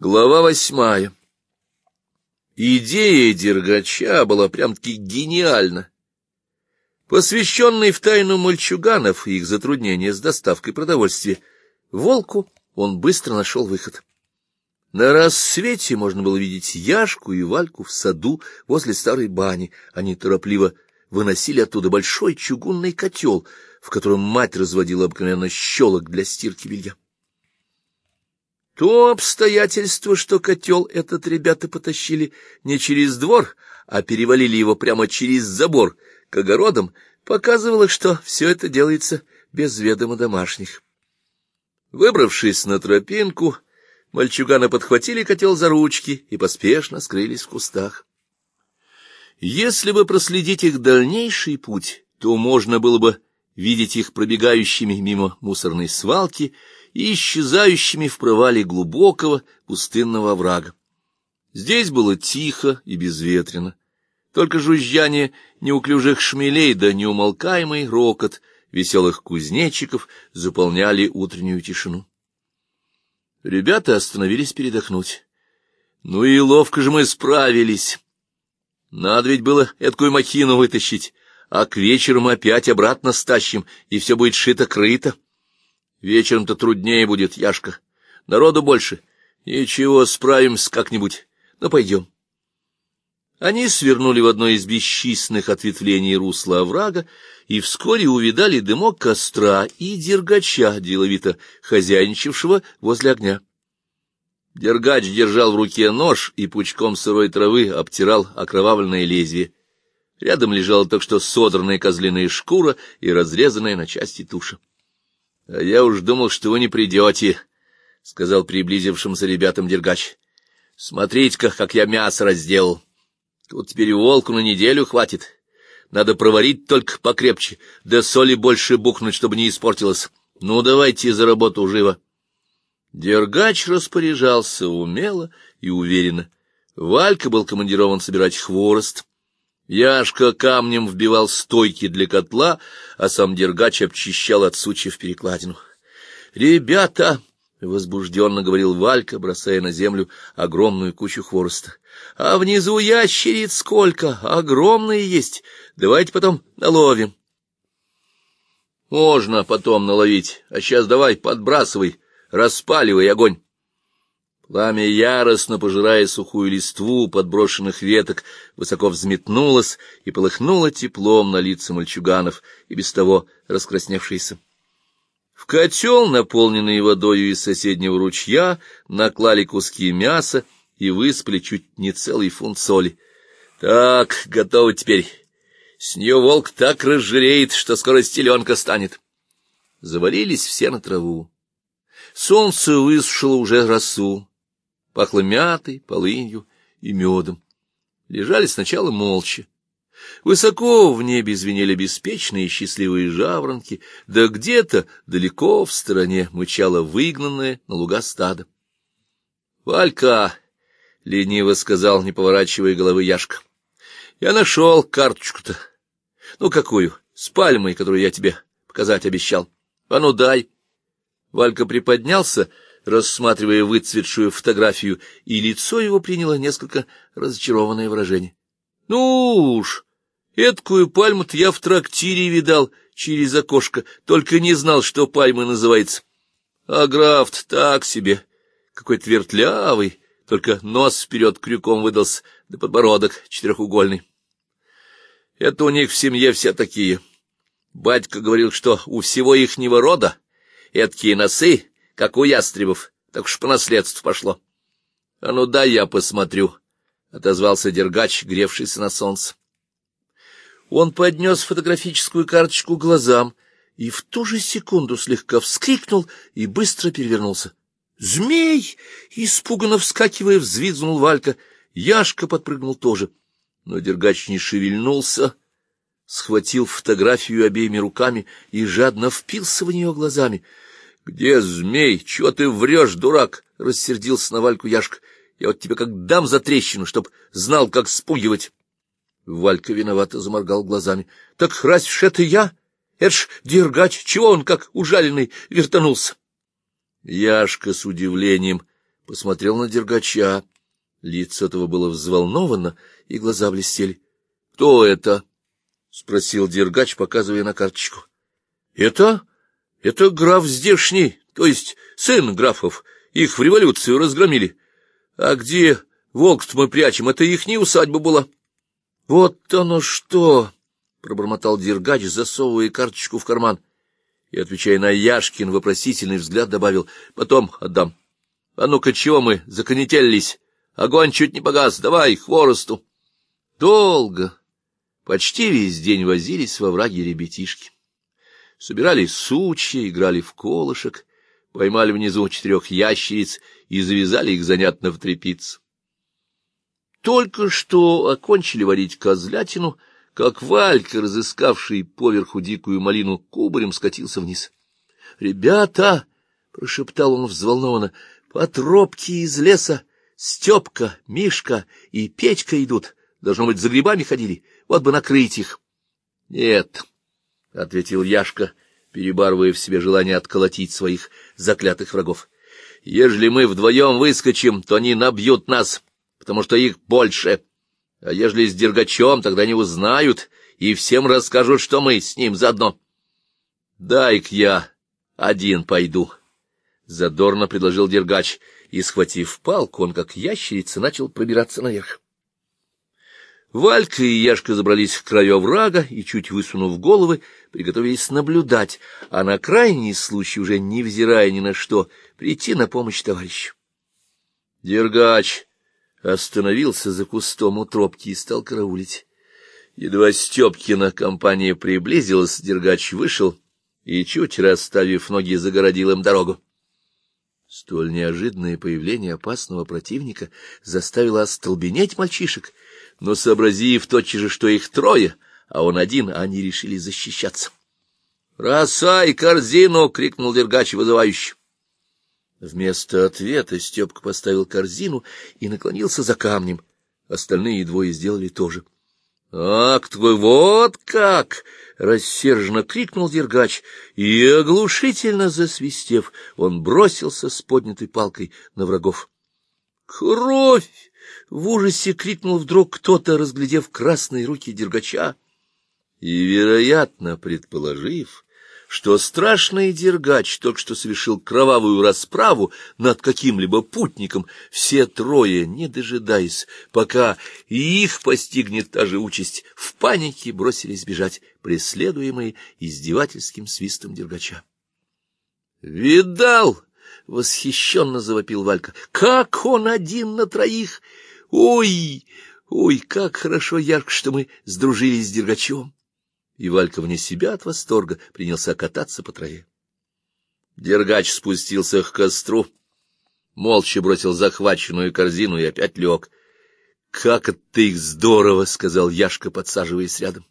Глава восьмая. Идея Дергача была прям-таки гениальна. Посвященный в тайну мальчуганов и их затруднения с доставкой продовольствия, волку он быстро нашел выход. На рассвете можно было видеть Яшку и Вальку в саду возле старой бани. Они торопливо выносили оттуда большой чугунный котел, в котором мать разводила обыкновенно щелок для стирки белья. То обстоятельство, что котел этот ребята потащили не через двор, а перевалили его прямо через забор к огородам, показывало, что все это делается без ведома домашних. Выбравшись на тропинку, мальчуганы подхватили котел за ручки и поспешно скрылись в кустах. Если бы проследить их дальнейший путь, то можно было бы видеть их пробегающими мимо мусорной свалки и исчезающими в провале глубокого пустынного оврага. Здесь было тихо и безветренно. Только жужжание неуклюжих шмелей да неумолкаемый рокот веселых кузнечиков заполняли утреннюю тишину. Ребята остановились передохнуть. Ну и ловко же мы справились. Надо ведь было эткую махину вытащить, а к вечеру мы опять обратно стащим, и все будет шито-крыто. Вечером-то труднее будет, Яшка. Народу больше. Ничего, справимся как-нибудь. Ну, пойдем. Они свернули в одно из бесчисленных ответвлений русла оврага и вскоре увидали дымок костра и дергача, деловито хозяйничавшего возле огня. Дергач держал в руке нож и пучком сырой травы обтирал окровавленное лезвие. Рядом лежала только что содранная козлиная шкура и разрезанная на части туша. — А я уж думал, что вы не придете, — сказал приблизившимся ребятам Дергач. — Смотрите-ка, как я мясо разделал. Тут теперь волку на неделю хватит. Надо проварить только покрепче, да соли больше бухнуть, чтобы не испортилось. Ну, давайте за работу живо. Дергач распоряжался умело и уверенно. Валька был командирован собирать хворост. Яшка камнем вбивал стойки для котла, а сам Дергач обчищал от сучьев перекладину. — Ребята! — возбужденно говорил Валька, бросая на землю огромную кучу хвороста. — А внизу ящериц сколько! Огромные есть! Давайте потом наловим. — Можно потом наловить, а сейчас давай подбрасывай, распаливай огонь. Пламя, яростно пожирая сухую листву подброшенных веток, высоко взметнулось и полыхнуло теплом на лица мальчуганов, и без того раскрасневшиеся. В котел, наполненный водою из соседнего ручья, наклали куски мяса и выспали чуть не целый фунт соли. Так, готово теперь. С нее волк так разжиреет, что скоро стеленка станет. Завалились все на траву. Солнце высушило уже росу, Пахло мятой, полынью и медом. Лежали сначала молча. Высоко в небе звенели беспечные счастливые жаворонки, да где-то далеко в стороне мычало выгнанное на луга стадо. — Валька! — лениво сказал, не поворачивая головы Яшка. — Я нашел карточку-то. Ну, какую? С пальмой, которую я тебе показать обещал. А ну, дай. Валька приподнялся, — рассматривая выцветшую фотографию, и лицо его приняло несколько разочарованное выражение. — Ну уж, эткую пальму-то я в трактире видал через окошко, только не знал, что пальма называется. А графт так себе, какой-то вертлявый, только нос вперед крюком выдался, да подбородок четырехугольный. Это у них в семье все такие. Батька говорил, что у всего ихнего рода эткие носы как у ястребов, так уж по наследству пошло. — А ну дай я посмотрю, — отозвался Дергач, гревшийся на солнце. Он поднес фотографическую карточку глазам и в ту же секунду слегка вскрикнул и быстро перевернулся. «Змей!» — испуганно вскакивая, взвизгнул Валька. Яшка подпрыгнул тоже. Но Дергач не шевельнулся, схватил фотографию обеими руками и жадно впился в нее глазами —— Где змей? Чего ты врешь, дурак? — рассердился на Вальку Яшка. — Я вот тебе как дам за трещину, чтоб знал, как спугивать. Валька виновато заморгал глазами. — Так разве ж это я? Это ж Дергач, чего он как ужаленный вертанулся? Яшка с удивлением посмотрел на Дергача. Лицо этого было взволновано, и глаза блестели. — Кто это? — спросил Дергач, показывая на карточку. — Это? Это граф здешний, то есть сын графов. Их в революцию разгромили. А где волк мы прячем? Это их не усадьба была. — Вот оно что! — пробормотал Дергач, засовывая карточку в карман. И, отвечая на Яшкин вопросительный взгляд, добавил, — потом отдам. — А ну-ка, чего мы законетелились? Огонь чуть не погас, давай, хворосту. Долго, почти весь день возились во враге ребятишки. Собирали сучья, играли в колышек, поймали внизу четырех ящериц и завязали их занятно в тряпицу. Только что окончили варить козлятину — как Валька, разыскавший поверху дикую малину, кубарем скатился вниз. — Ребята! — прошептал он взволнованно. — По тропке из леса Степка, Мишка и Петька идут. Должно быть, за грибами ходили. Вот бы накрыть их. — Нет, — ответил Яшка, перебарывая в себе желание отколотить своих заклятых врагов. — Ежели мы вдвоем выскочим, то они набьют нас, потому что их больше. — а ежели с Дергачом, тогда не узнают и всем расскажут, что мы с ним заодно. Дай-ка я один пойду, — задорно предложил Дергач, и, схватив палку, он, как ящерица, начал пробираться наверх. Валька и Яшка забрались в краю врага и, чуть высунув головы, приготовились наблюдать, а на крайний случай, уже невзирая ни на что, прийти на помощь товарищу. Дергач остановился за кустом у тропки и стал караулить. Едва Степкина компания приблизилась, Дергач вышел и, чуть расставив ноги, загородил им дорогу. Столь неожиданное появление опасного противника заставило остолбенеть мальчишек, но, сообразив тотчас же, что их трое, а он один, они решили защищаться. «Росай корзину!» — крикнул Дергач вызывающе. Вместо ответа Степка поставил корзину и наклонился за камнем. Остальные двое сделали то же. — Ах, твой вот как! — рассерженно крикнул Дергач, и, оглушительно засвистев, он бросился с поднятой палкой на врагов. — Кровь! — в ужасе крикнул вдруг кто-то, разглядев красные руки Дергача. И, вероятно, предположив, что страшный дергач только что совершил кровавую расправу над каким-либо путником, все трое, не дожидаясь, пока и их постигнет та же участь, в панике бросились бежать, преследуемые издевательским свистом дергача. «Видал!» — восхищенно завопил Валька. «Как он один на троих! Ой, ой, как хорошо, ярко, что мы сдружились с дергачом!» и Валька вне себя от восторга принялся кататься по траве. Дергач спустился к костру, молча бросил захваченную корзину и опять лег. — Как ты их здорово! — сказал Яшка, подсаживаясь рядом.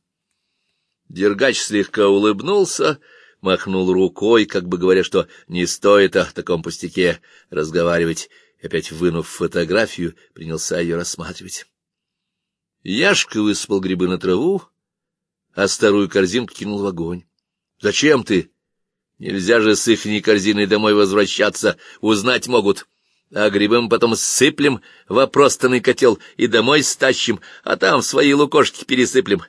Дергач слегка улыбнулся, махнул рукой, как бы говоря, что не стоит о таком пустяке разговаривать, и опять, вынув фотографию, принялся ее рассматривать. Яшка высыпал грибы на траву, а старую корзинку кинул в огонь. — Зачем ты? Нельзя же с ихней корзиной домой возвращаться, узнать могут. А грибы мы потом сыплем в опростанный котел и домой стащим, а там свои лукошки пересыплем.